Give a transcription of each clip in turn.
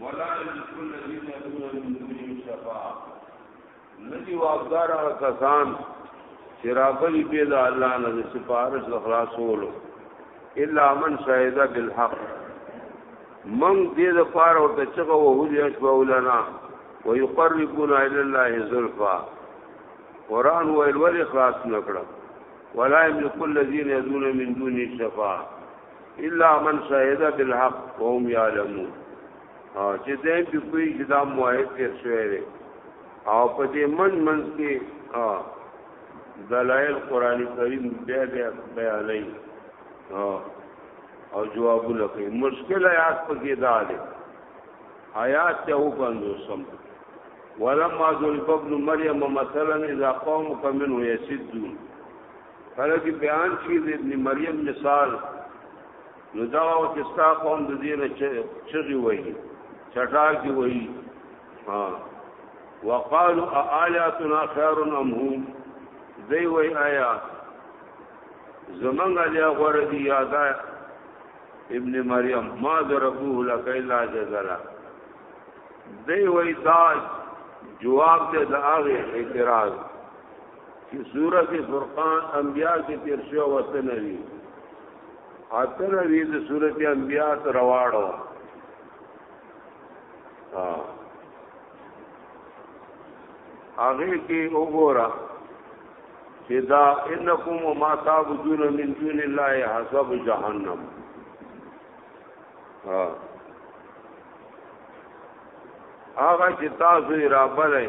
ولا لكل الذين يدعون من دونه شفاعه ندی واغدار هغه کسان چې راغلي به د الله نه د سفارش د خلاصولو الا من شهد بالحق من دې د پار او ته چغه وو دې اشبو لنا ويقربنا الى الله زلفا قران ویل ول اخلاص نکړه ولا يملك الذين يدعون من دونه شفاعه الا من شهد بالحق قوم يعلمون او چې دې په کوئی جدا موحد کې شوی او په دې من من کې دلائل قران کریم بیا بیا بیانې او جوابونه کوي مشکل آیات په کې دا دي آیات ته وګندو سم ولما ذل ابن مریم مثلا اذا قومك منه يسدون کله چې بیان شي د ابن مریم مثال نو دا او چې ستا قوم د دې نه چغي وایي چټاکی وایي ها وقالو اآلاتنا خیر ام هم دی وای آیا زمنګ علی غور دی یادا ابن مریم ما ضربوه لك الا جزلا دی وای دا جواب دې د هغه اعتراض چې سورۃ فرقان انبیاء کې تیر شو وته نه وی اته نه وی د سورۃ انبیاء تر واړو ها هغه کې وګوره چې دا انکم ما تعبدون من دون الله حسب جهنم ها هغه چې تاسو را بلې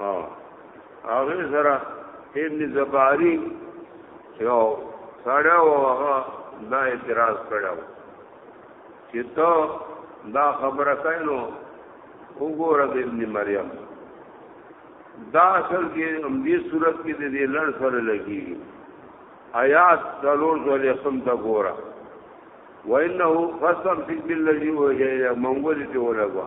او هغه سره ابن زباری یو سره هغه دا اعتراض کړو چې ته دا خبره کینو وګوره د ابن مریم دا اصل کې هم دې صورت کې د دې لړ سره لګي آیات دلور ذلې سم د ګوره وانه فصم فی بالذی وجه منغول ته ولګوا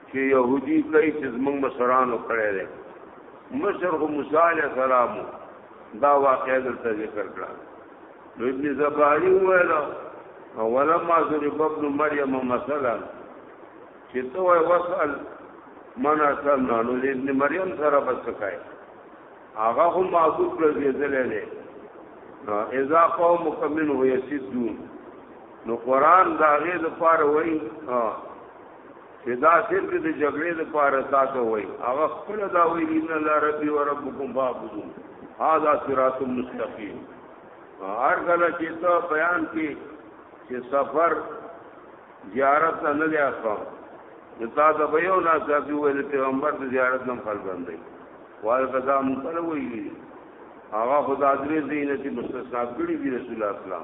چې يهودي کوي چې زمونږ مشرانو کړی دی مشر خو موسی عليه السلام دا واقعه درته ذکر کړه نو ابن زباری وویل ولما ضرب ابن مریم مثلا چې تو وسأل من اسلمنا نو ابن مریم سره بس کای هغه هم معبود ګرځیدل نه نو اذا قوم مکمن هو یسدون نو قران دا غي د پاره وای چې دا صرف د جګړې د پاره تاسو وای هغه خپل دا وی ان الله ربي و ربکم فاعبدوا هذا صراط مستقيم هر کله چې ته بیان کې چې سفر زیارت نه لیا ښه نو تاسو به یو نه ځي ویل پیغمبر د زیارت نم خل باندې وال قضا مونږ له وی هغه خدای دې زینت مستثنا کړی دی رسول الله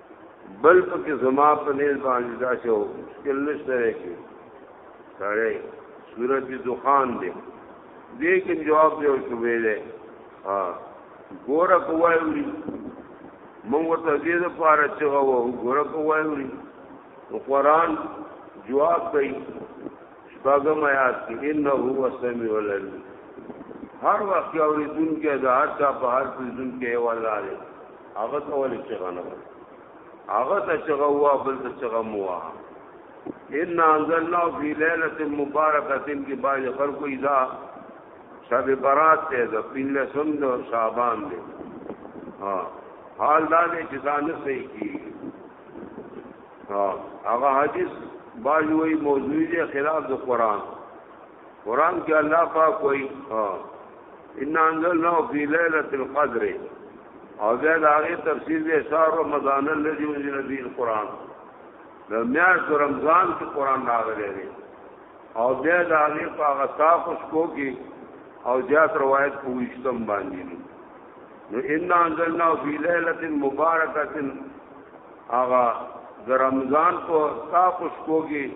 بل پکې زما په نیز باندې دا شو مشکل نشته کې سړی صورت دخان دی دې کې جواب دی او شوبې دی ها ګوره کوی وری مونږ ته دې د پاره چې وو ګوره کوی وری قرآن جواب کوي شپږم آیات کې انه هو السميع العليم هر وخت اوریدونکو د هر چا په هر څه ځون کې والله هغه ته ولې چې غنه هغه ته چې غوا بل ته چې غموا ان انزلنا فی ليله مبارکه کې باج خلق اذا شب برات ته د پینله سم د شعبان دی ها حال دا دی چې ځان صحیح کی ها هغه حدیث باج وی موضوعی خلاف د قران قران کې الله پاک وایي ان انزلنا فی ليله القدر او بیا دا غي تفسیر دی شهر رمضان الذي انزل فيه القران د میاشت رمضان کې قران راغلی دی او بیا دا غي په هغه صاف شپو کې او زیات روایت پوښتم باندې دي نو ان انزلنا فی ليله مبارکه اغا د رمضان په صاف شپو کې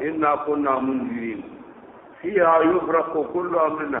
ان كنا منذرين فيها يفرق كل امر